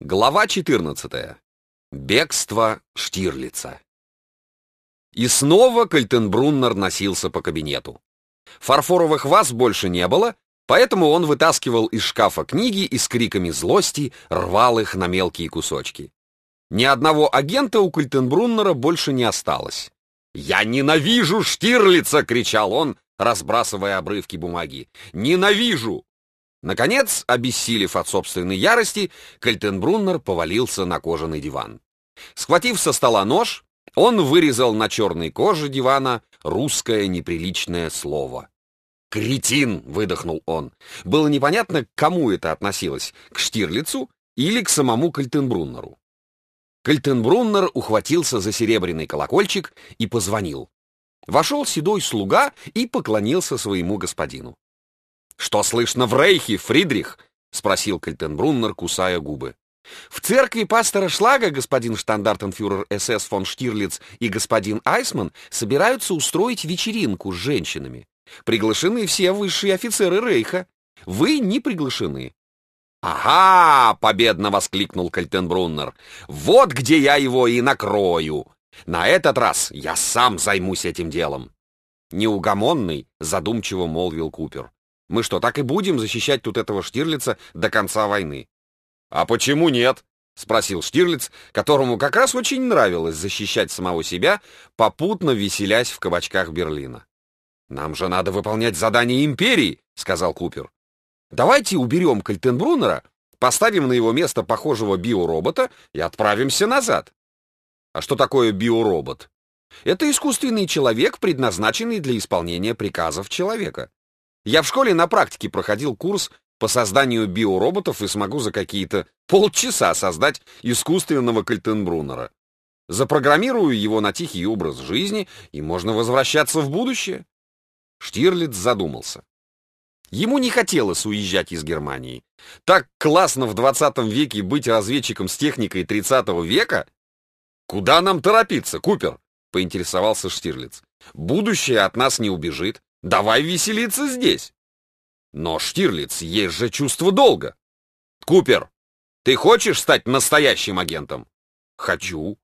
Глава 14. Бегство Штирлица. И снова Кальтенбруннер носился по кабинету. Фарфоровых ваз больше не было, поэтому он вытаскивал из шкафа книги и с криками злости рвал их на мелкие кусочки. Ни одного агента у Кальтенбруннера больше не осталось. «Я ненавижу Штирлица!» — кричал он, разбрасывая обрывки бумаги. «Ненавижу! Наконец, обессилев от собственной ярости, Кальтенбруннер повалился на кожаный диван. Схватив со стола нож, он вырезал на черной коже дивана русское неприличное слово. «Кретин!» — выдохнул он. Было непонятно, к кому это относилось, к Штирлицу или к самому Кальтенбруннеру. Кальтенбруннер ухватился за серебряный колокольчик и позвонил. Вошел седой слуга и поклонился своему господину. «Что слышно в Рейхе, Фридрих?» — спросил Кальтенбруннер, кусая губы. «В церкви пастора Шлага господин штандартенфюрер СС фон Штирлиц и господин Айсман собираются устроить вечеринку с женщинами. Приглашены все высшие офицеры Рейха. Вы не приглашены». «Ага!» — победно воскликнул Кальтенбруннер. «Вот где я его и накрою! На этот раз я сам займусь этим делом!» Неугомонный, задумчиво молвил Купер. Мы что, так и будем защищать тут этого Штирлица до конца войны? А почему нет? спросил Штирлиц, которому как раз очень нравилось защищать самого себя, попутно веселясь в кабачках Берлина. Нам же надо выполнять задание империи, сказал Купер. Давайте уберем Кальтенбруннера, поставим на его место похожего биоробота и отправимся назад. А что такое биоробот? Это искусственный человек, предназначенный для исполнения приказов человека. Я в школе на практике проходил курс по созданию биороботов и смогу за какие-то полчаса создать искусственного Кальтенбруннера. Запрограммирую его на тихий образ жизни, и можно возвращаться в будущее. Штирлиц задумался. Ему не хотелось уезжать из Германии. Так классно в 20 веке быть разведчиком с техникой 30 века. Куда нам торопиться, Купер? поинтересовался Штирлиц. Будущее от нас не убежит. Давай веселиться здесь. Но, Штирлиц, есть же чувство долга. Купер, ты хочешь стать настоящим агентом? Хочу.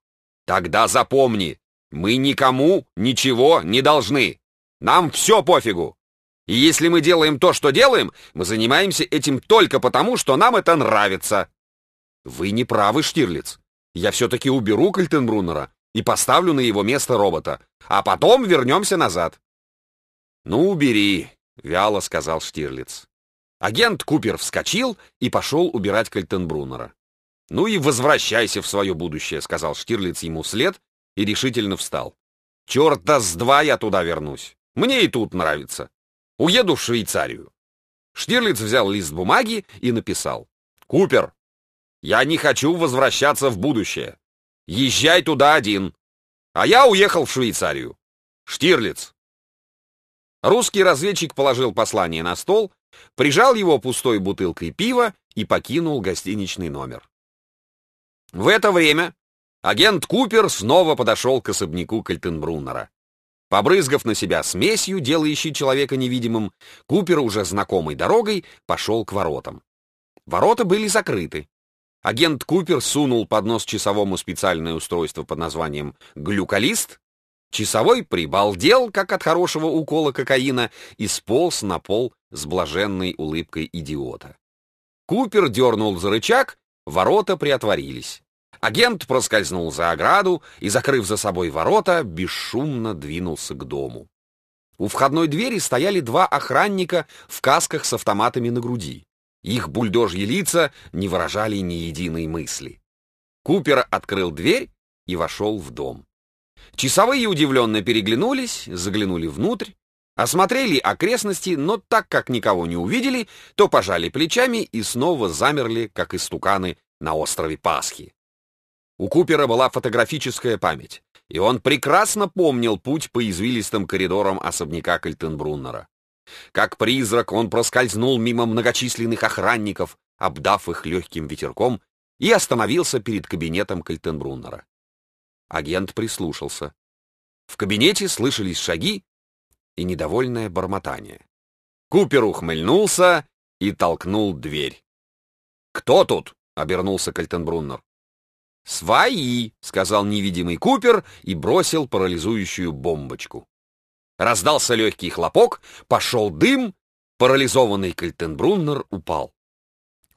Тогда запомни, мы никому ничего не должны. Нам все пофигу. И если мы делаем то, что делаем, мы занимаемся этим только потому, что нам это нравится. Вы не правы, Штирлиц. Я все-таки уберу Кальтенбруннера и поставлю на его место робота, а потом вернемся назад. «Ну, убери», — вяло сказал Штирлиц. Агент Купер вскочил и пошел убирать Кальтенбруннера. «Ну и возвращайся в свое будущее», — сказал Штирлиц ему вслед и решительно встал. «Черта с два я туда вернусь. Мне и тут нравится. Уеду в Швейцарию». Штирлиц взял лист бумаги и написал. «Купер, я не хочу возвращаться в будущее. Езжай туда один. А я уехал в Швейцарию. Штирлиц, Русский разведчик положил послание на стол, прижал его пустой бутылкой пива и покинул гостиничный номер. В это время агент Купер снова подошел к особняку Кальтенбруннера. Побрызгав на себя смесью, делающей человека невидимым, Купер, уже знакомой дорогой, пошел к воротам. Ворота были закрыты. Агент Купер сунул под нос часовому специальное устройство под названием «глюколист» Часовой прибалдел, как от хорошего укола кокаина, и сполз на пол с блаженной улыбкой идиота. Купер дернул за рычаг, ворота приотворились. Агент проскользнул за ограду и, закрыв за собой ворота, бесшумно двинулся к дому. У входной двери стояли два охранника в касках с автоматами на груди. Их бульдожьи лица не выражали ни единой мысли. Купер открыл дверь и вошел в дом. Часовые удивленно переглянулись, заглянули внутрь, осмотрели окрестности, но так как никого не увидели, то пожали плечами и снова замерли, как истуканы на острове Пасхи. У Купера была фотографическая память, и он прекрасно помнил путь по извилистым коридорам особняка Кальтенбруннера. Как призрак он проскользнул мимо многочисленных охранников, обдав их легким ветерком, и остановился перед кабинетом Кальтенбруннера. Агент прислушался. В кабинете слышались шаги и недовольное бормотание. Купер ухмыльнулся и толкнул дверь. «Кто тут?» — обернулся Кальтенбруннер. «Свои!» — сказал невидимый Купер и бросил парализующую бомбочку. Раздался легкий хлопок, пошел дым, парализованный Кальтенбруннер упал.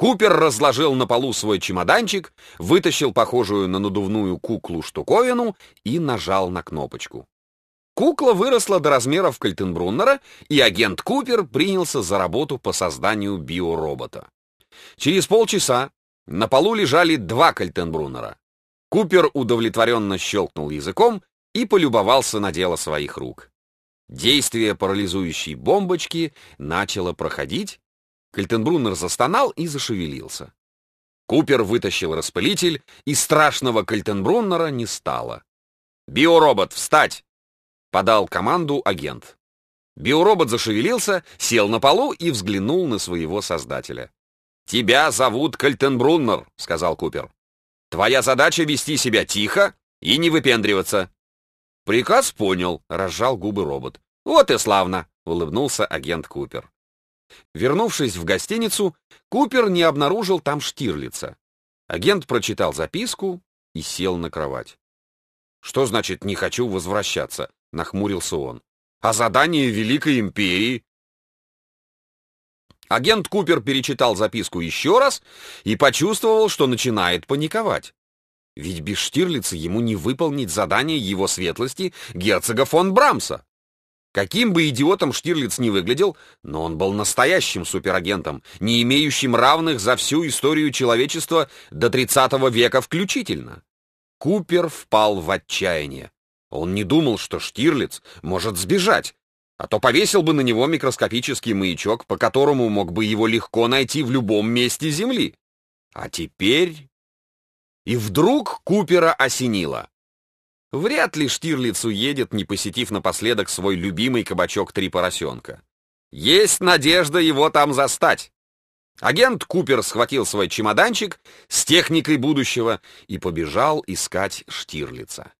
Купер разложил на полу свой чемоданчик, вытащил похожую на надувную куклу штуковину и нажал на кнопочку. Кукла выросла до размеров Кальтенбруннера, и агент Купер принялся за работу по созданию биоробота. Через полчаса на полу лежали два Кальтенбруннера. Купер удовлетворенно щелкнул языком и полюбовался на дело своих рук. Действие парализующей бомбочки начало проходить, Кальтенбруннер застонал и зашевелился. Купер вытащил распылитель, и страшного Кальтенбруннера не стало. «Биоробот, встать!» — подал команду агент. Биоробот зашевелился, сел на полу и взглянул на своего создателя. «Тебя зовут Кальтенбруннер», — сказал Купер. «Твоя задача — вести себя тихо и не выпендриваться». «Приказ понял», — разжал губы робот. «Вот и славно», — улыбнулся агент Купер. Вернувшись в гостиницу, Купер не обнаружил там Штирлица. Агент прочитал записку и сел на кровать. «Что значит «не хочу возвращаться»?» — нахмурился он. «А задание Великой Империи?» Агент Купер перечитал записку еще раз и почувствовал, что начинает паниковать. Ведь без Штирлица ему не выполнить задание его светлости герцога фон Брамса. Каким бы идиотом Штирлиц не выглядел, но он был настоящим суперагентом, не имеющим равных за всю историю человечества до 30 века включительно. Купер впал в отчаяние. Он не думал, что Штирлиц может сбежать, а то повесил бы на него микроскопический маячок, по которому мог бы его легко найти в любом месте Земли. А теперь... И вдруг Купера осенило. Вряд ли Штирлиц уедет, не посетив напоследок свой любимый кабачок «Три поросенка». Есть надежда его там застать. Агент Купер схватил свой чемоданчик с техникой будущего и побежал искать Штирлица.